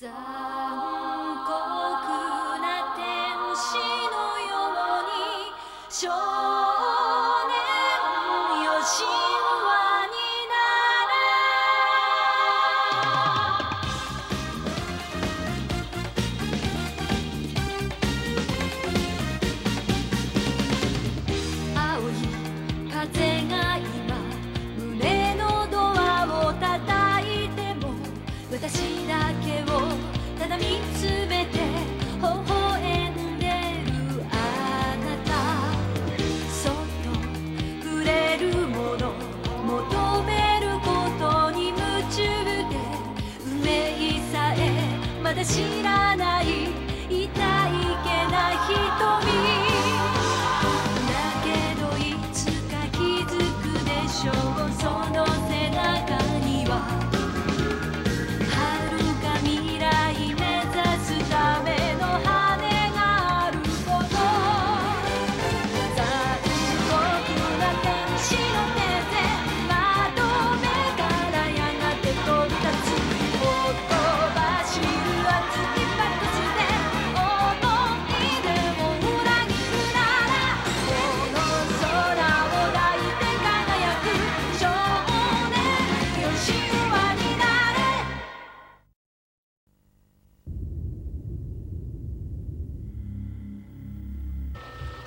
残酷な天使のようにまだ知らない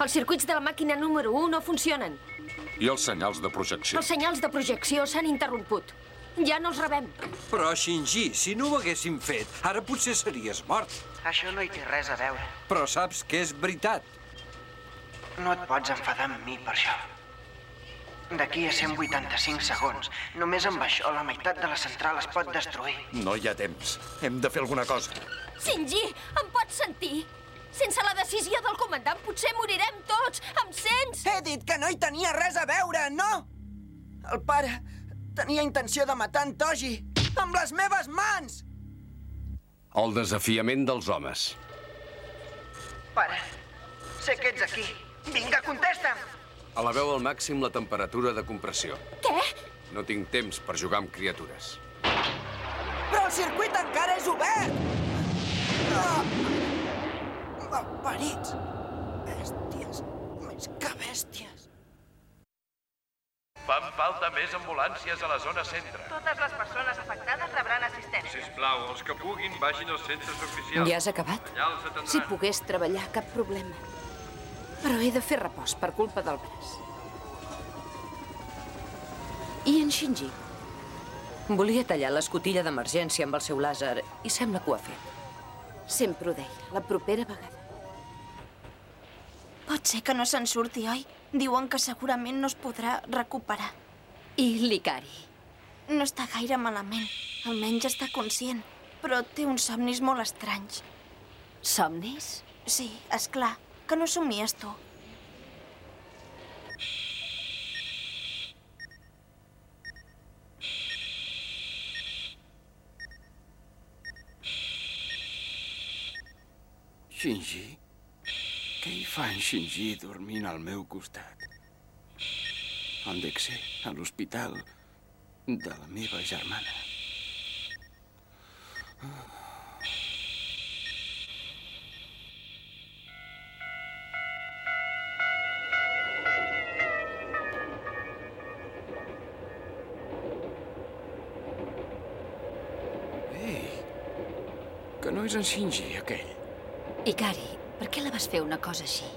Els circuits de la màquina número 1 no funcionen. I els senyals de projecció? Els senyals de projecció s'han interromput. Ja no els rebem. Però, Shinji, si no ho haguéssim fet, ara potser series mort. Això no hi té res a veure. Però saps que és veritat. No et pots enfadar amb mi per això. D'aquí a 185 segons, només amb això la meitat de la central es pot destruir. No hi ha temps. Hem de fer alguna cosa. Shinji, em pots sentir? Sense la decisió del comandant potser morirem tots. Em sents? He dit que no hi tenia res a veure, no? El pare tenia intenció de matar en Toji amb les meves mans! El desafiament dels homes. Pare, sé que ets aquí. Vinga, contesta'm! Eleveu al màxim la temperatura de compressió. Què? No tinc temps per jugar amb criatures. Però el circuit encara és obert! Ah! Malparits! Bèsties, més que bèsties. Fan falta més ambulàncies a la zona centre. Totes les persones afectades rebran assistència. Sisplau, els que puguin vagin als centres oficials. Ja has acabat? Si pogués treballar, cap problema. Però he de fer repòs per culpa del braç. I en Shinji? Volia tallar l'escotilla d'emergència amb el seu làser i sembla que ho ha fet. Sempre ho deia, la propera vegada. Pot ser que no se'n surti, oi? Diuen que segurament no es podrà recuperar. I l'Ikari? No està gaire malament. Almenys està conscient. Però té uns somnis molt estranys. Somnis? Sí, és clar. Que no somies tu. Shinji? Què hi fa en Shinji dormint al meu costat? On dec ser? A l'hospital de la meva germana. Que no és en Shinji, aquell. Ikari, per què la vas fer una cosa així?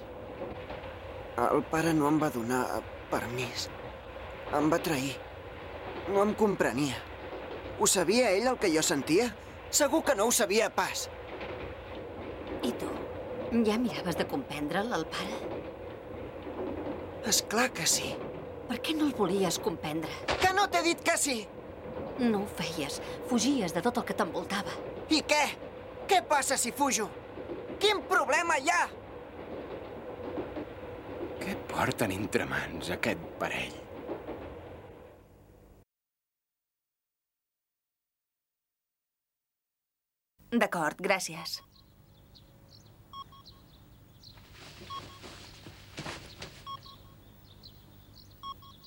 El pare no em va donar permís. Em va trair. No em comprenia. Ho sabia ell el que jo sentia? Segur que no ho sabia pas. I tu? Ja miraves de comprendre'l, el pare? És clar que sí. Per què no el volies comprendre? Que no t'he dit que sí! No ho feies. Fugies de tot el que t'envoltava. I què? Què passa si fujo? Quin problema hi ha? Què porten entre mans aquest parell? D'acord, gràcies.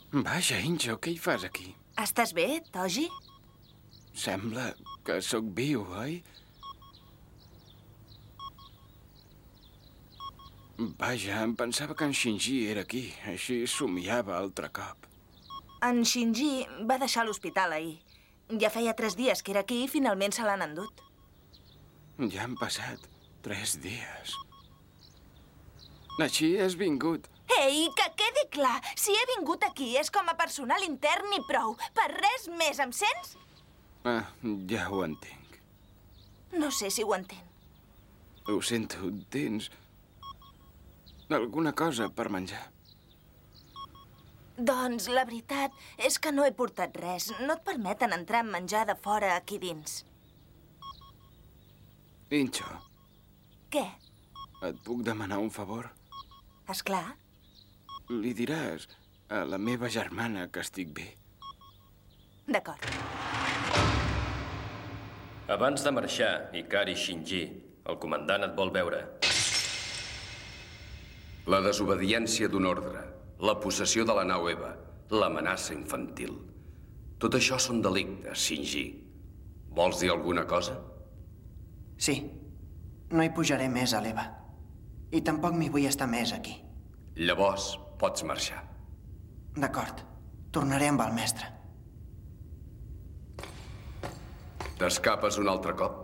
Vaja, Injo, què hi fas aquí? Estàs bé, Toji? Sembla que sóc viu, oi? Vaja, em pensava que en Shinji era aquí. Així somiava altre cop. En Shinji va deixar l'hospital ahir. Ja feia tres dies que era aquí i finalment se l'han endut. Ja han passat tres dies. Així has vingut. Ei, que quedi clar, si he vingut aquí és com a personal intern i prou. Per res més, em sents? Ah, ja ho entenc. No sé si ho entén. Ho sento, tens... alguna cosa per menjar? Doncs la veritat és que no he portat res. No et permeten entrar amb menjar de fora aquí dins. Incho, Què? et puc demanar un favor? És clar. Li diràs a la meva germana que estic bé. D'acord. Abans de marxar, Ikari Shinji, el comandant et vol veure. La desobediència d'un ordre, la possessió de la nau Eva, l'amenaça infantil. Tot això són delictes, Shinji. Vols dir alguna cosa? Sí. No hi pujaré més a l'Eva. I tampoc m'hi vull estar més aquí. Llavors pots marxar. D'acord. Tornaré amb el mestre. T'escapes un altre cop?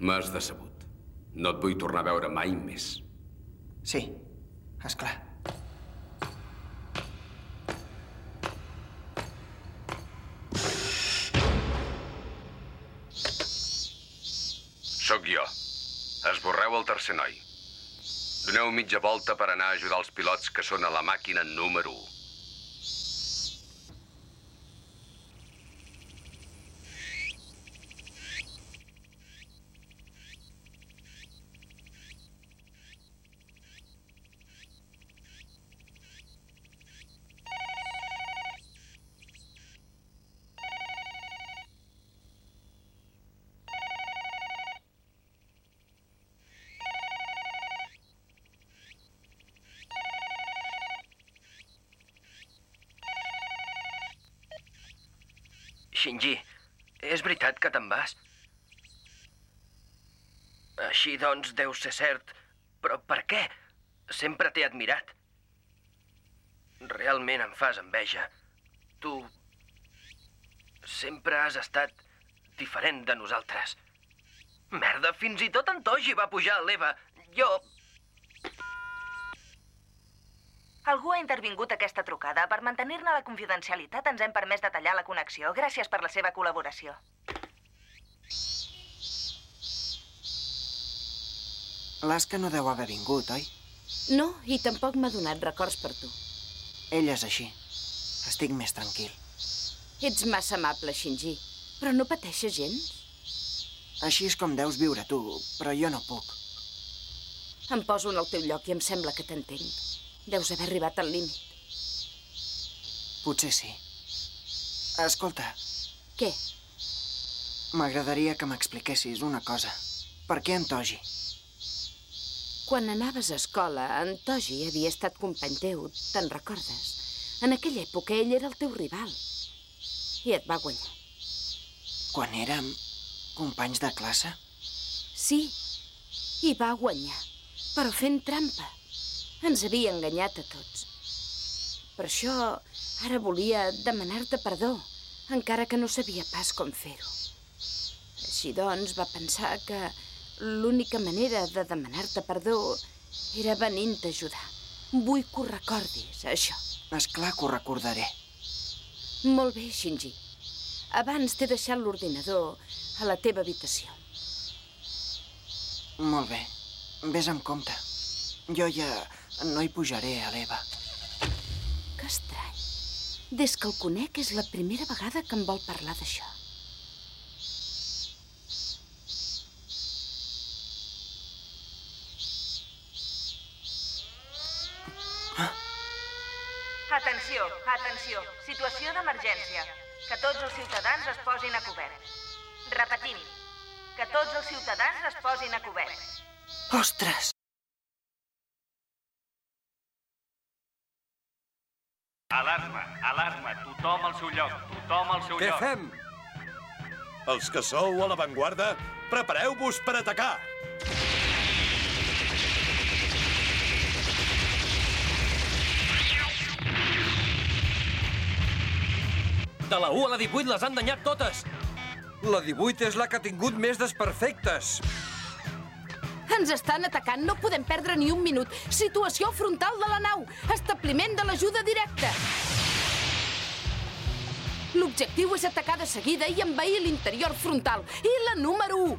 M'has decebut. No et vull tornar a veure mai més. Sí, és clar. Sóc jo. Esborreu el tercer noi. Doneu mitja volta per anar a ajudar els pilots que són a la màquina número 1. Shinji, és veritat que te'n vas? Així doncs deu ser cert. Però per què? Sempre t'he admirat. Realment em fas enveja. Tu sempre has estat diferent de nosaltres. Merda, fins i tot en Toji va pujar a l'Eva. Jo... Algú ha intervingut aquesta trucada. Per mantenir-ne la confidencialitat ens hem permès de tallar la connexió. Gràcies per la seva col·laboració. L'Aska no deu haver vingut, oi? No, i tampoc m'ha donat records per tu. Ell és així. Estic més tranquil. Ets massa amable, Shinji, però no pateixes gens? Així és com deus viure tu, però jo no puc. Em poso en el teu lloc i em sembla que t'entenc. Deus haver arribat al límit. Potser sí. Escolta, Què? m'agradaria que m'expliquessis una cosa. Per què en Toji? Quan anaves a escola, en Toji havia estat company teu, te'n recordes? En aquella època ell era el teu rival. I et va guanyar. Quan érem companys de classe? Sí, i va guanyar, però fent trampa. Ens havia enganyat a tots. Per això ara volia demanar-te perdó, encara que no sabia pas com fer-ho. Així doncs, va pensar que l'única manera de demanar-te perdó era venint-te a ajudar. Vull que ho recordis, això. És clar que ho recordaré. Molt bé, Shinji. Abans t'he deixat l'ordinador a la teva habitació. Molt bé. Ves amb compte. Jo ja no hi pujaré a l'Eva. Que estrany. Des que el conec és la primera vegada que em vol parlar d'això. Atenció, atenció. Situació d'emergència. Que tots els ciutadans es posin a cobert. Repetim. Que tots els ciutadans es posin a cobert. Ostres! seu Què lloc. fem? Els que sou a l'avantguarda, prepareu-vos per atacar! De la 1 a la 18 les han danyat totes! La 18 és la que ha tingut més desperfectes. Ens estan atacant, no podem perdre ni un minut. Situació frontal de la nau, establiment de l'ajuda directa. L'objectiu és atacar de seguida i envair l'interior frontal. I la número 1.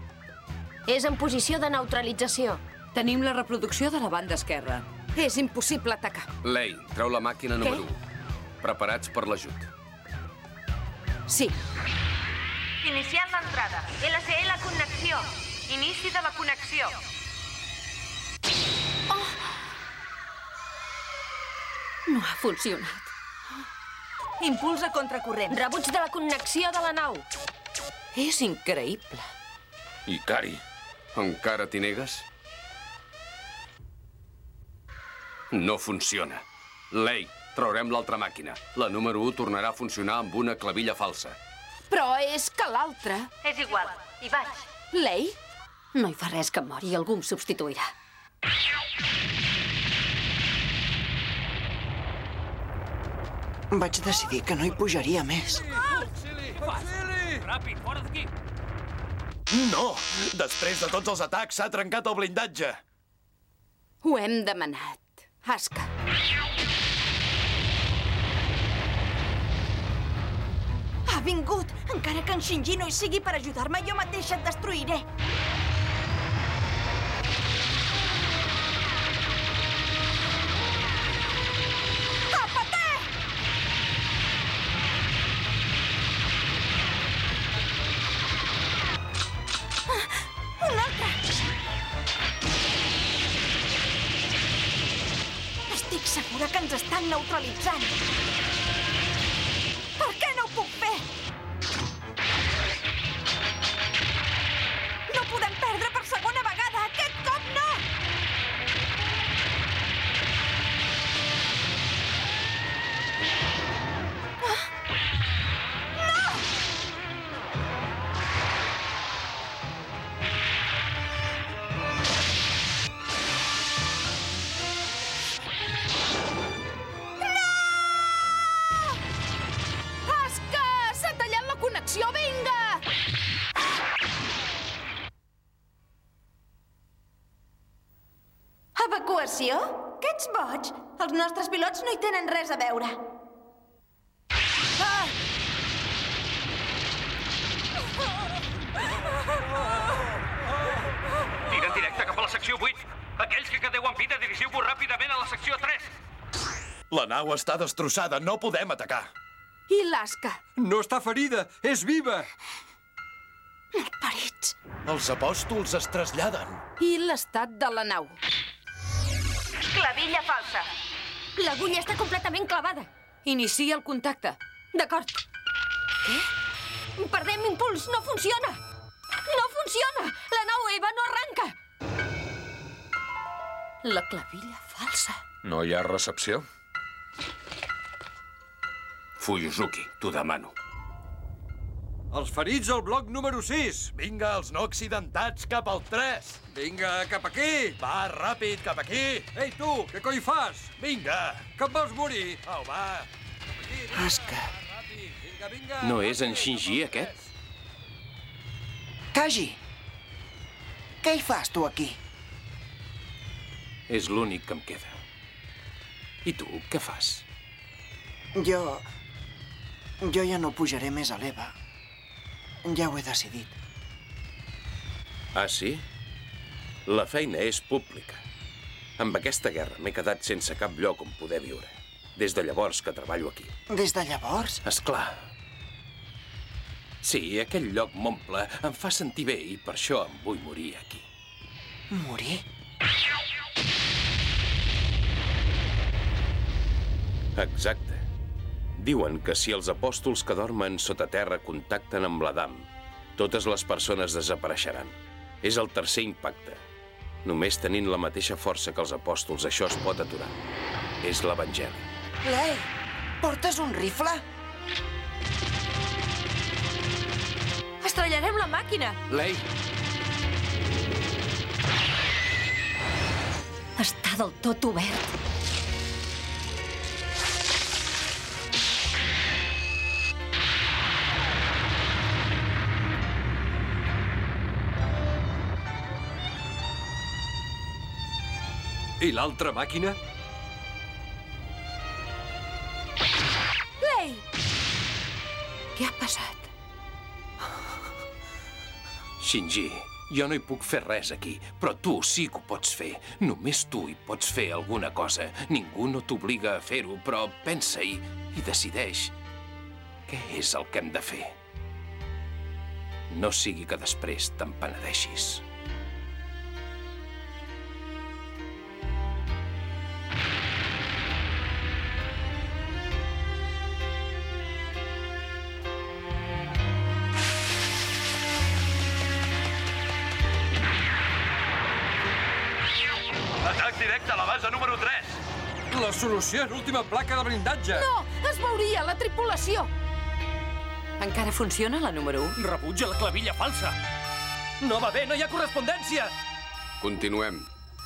És en posició de neutralització. Tenim la reproducció de la banda esquerra. És impossible atacar. Lei, treu la màquina Què? número 1. Preparats per l'ajut. Sí. Iniciant l'entrada. LCL connexió. Inici de la connexió. No ha funcionat. Impuls a contracorrent. Rebuig de la connexió de la nau. És increïble. Icari, encara t'hi negues? No funciona. Lei, traurem l'altra màquina. La número 1 tornarà a funcionar amb una clavilla falsa. Però és que l'altra... És igual. Hi vaig. Lei? No hi fa res que mori, algú em substituirà. Vaig decidir que no hi pujaria més. Ràpid, fora d'aquí! No! Després de tots els atacs s'ha trencat el blindatge. Ho hem demanat. Aska. Ha vingut! Encara que en Shinji no hi sigui per ajudar-me, jo mateixa et destruiré. Pilots no hi tenen res a veure. Ah! Tira directe cap a la secció 8. Aquells que quedeu en vida, dirigiu-vos ràpidament a la secció 3. La nau està destrossada, no podem atacar. I l'Aska? No està ferida, és viva. Parits. Els apòstols es traslladen. I l'estat de la nau? Clavilla falsa. L'agulla està completament clavada. Inicia el contacte. D'acord. Què? Perdem impuls, no funciona! No funciona! La nau Eva no arranca! La clavilla falsa. No hi ha recepció? Fuyuzuki, t'ho demano. Els ferits al bloc número 6. Vinga, els no accidentats cap al 3. Vinga, cap aquí. Va, ràpid, cap aquí. Ei, tu, què coi fas? Vinga. Que et vols morir? Au, va. Vinga, vinga. No és en Shinji, aquest? Kaji! Què hi fas, tu, aquí? És l'únic que em queda. I tu, què fas? Jo... Jo ja no pujaré més a l'Eva. Ja ho he decidit. Ah, sí? La feina és pública. Amb aquesta guerra m'he quedat sense cap lloc on poder viure. Des de llavors que treballo aquí. Des de llavors? És clar. Sí, aquell lloc m'omple, em fa sentir bé i per això em vull morir aquí. Morir? Exacte. Diuen que si els apòstols que dormen sota terra contacten amb l'Adam, totes les persones desapareixeran. És el tercer impacte. Només tenint la mateixa força que els apòstols, això es pot aturar. És l'Evangeli. Lei, portes un rifle? Estrellarem la màquina! Lei, Està del tot obert. I l'altra màquina? Lei! Què ha passat? Shinji, jo no hi puc fer res aquí, però tu sí que ho pots fer. Només tu hi pots fer alguna cosa. Ningú no t'obliga a fer-ho, però pensa-hi i decideix què és el que hem de fer. No sigui que després te'n penedeixis. Atac directe a la base número 3. La solució és l'última placa de blindatge. No! Es veuria la tripulació! Encara funciona la número 1? Rebutja la clavilla falsa. No va bé, no hi ha correspondència. Continuem.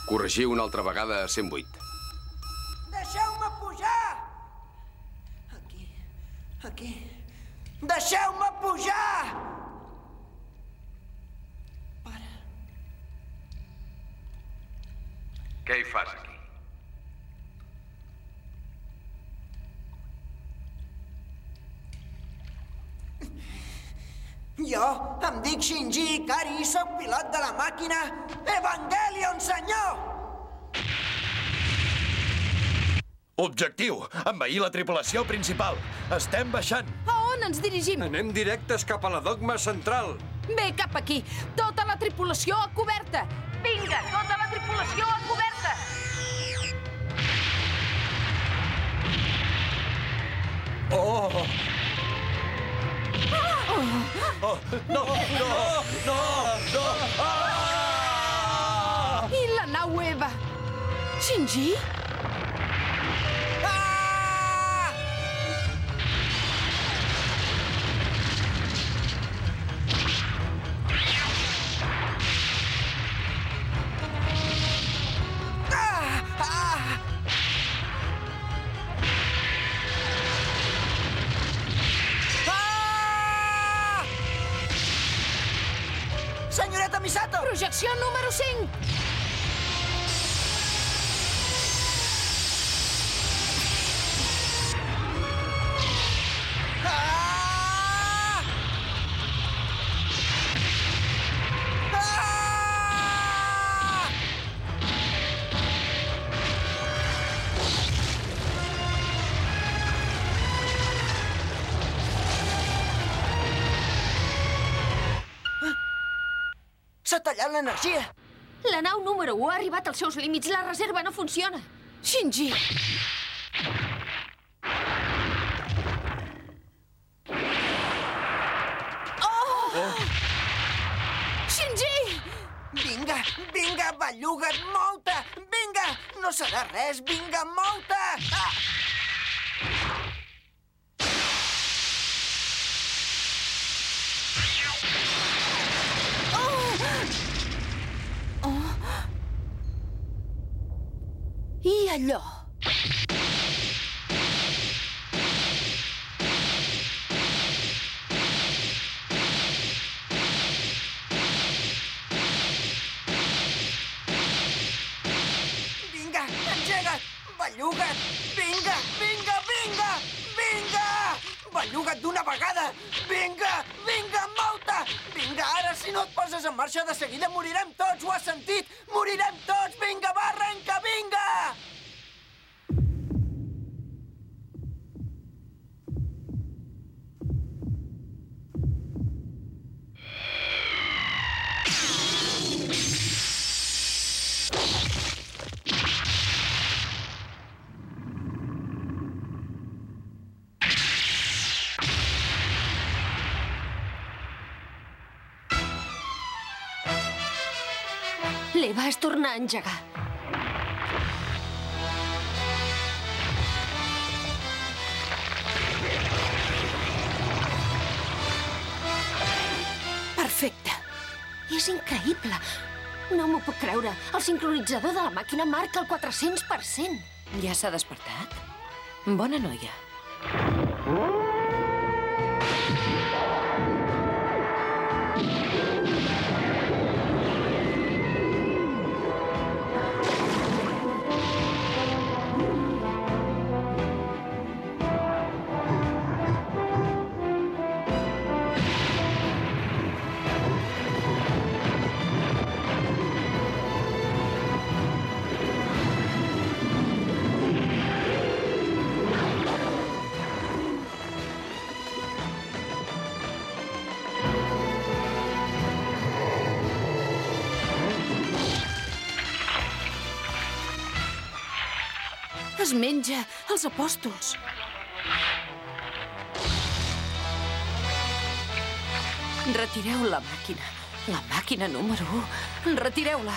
Corregir una altra vegada a 108. Deixeu-me pujar! Aquí, aquí. Deixeu-me pujar! Què hi fas aquí? Jo em dic Shinji Ikari i sóc pilot de la màquina Evangelion, senyor! Objectiu, envair la tripulació principal. Estem baixant. A on ens dirigim? Anem directes cap a la dogma central. Bé, cap aquí. Tota la tripulació a coberta. Vinga, tota la tripulació a coberta! Oh! Oh, no, no, no, no! Ah! I la nau Eva. Shinji? Misato! Projecció número 5! S'ha tallat l'energia! La nau número 1 ha arribat als seus límits. La reserva no funciona. Shinji! Oh! Shinji! Vinga, vinga, belluga't, mou-te! Vinga! No serà res, vinga, mou-te! Ah! Allò? Vinga! Vinga, vinga, vinga! Vinga! D'una vegada! Vinga, vinga, si no et poses en marxa de seguida morirem tots, ho has sentit? Morirem tots! Vinga, va, L'Eva es torna a engegar. Perfecte. És increïble. No m'ho puc creure. El sincronitzador de la màquina marca el 400%. Ja s'ha despertat? Bona noia. Es menja els apòstols. Retireu la màquina. La màquina número 1. Retireu-la.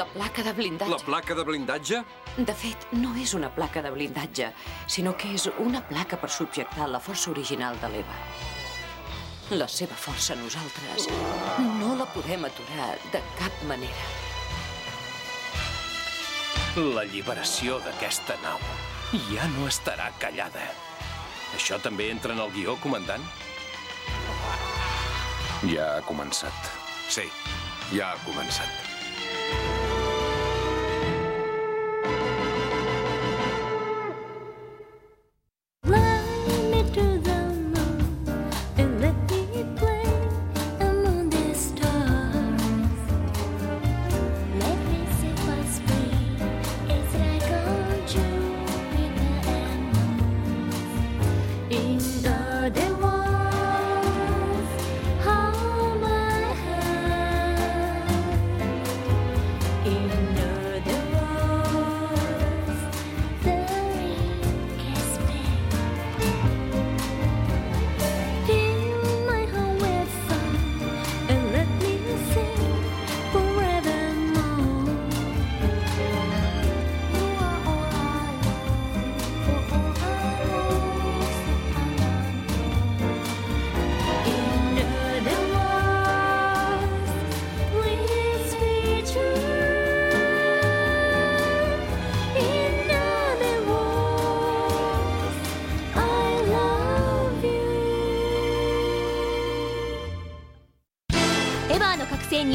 La placa de blindatge. La placa de blindatge? De fet, no és una placa de blindatge, sinó que és una placa per subjectar la força original de l'Eva. La seva força nosaltres no la podem aturar de cap manera. L'alliberació d'aquesta nau ja no estarà callada. Això també entra en el guió, comandant? Ja ha començat. Sí, ja ha començat.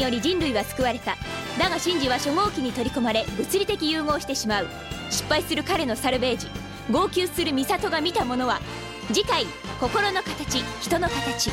より人類は救われた。だがシンジは初号機に取り込まれ物理的融合してしまう。失敗する彼のサルベージ。号泣するミサトが見たものは次回心の形人の形。